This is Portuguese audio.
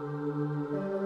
Música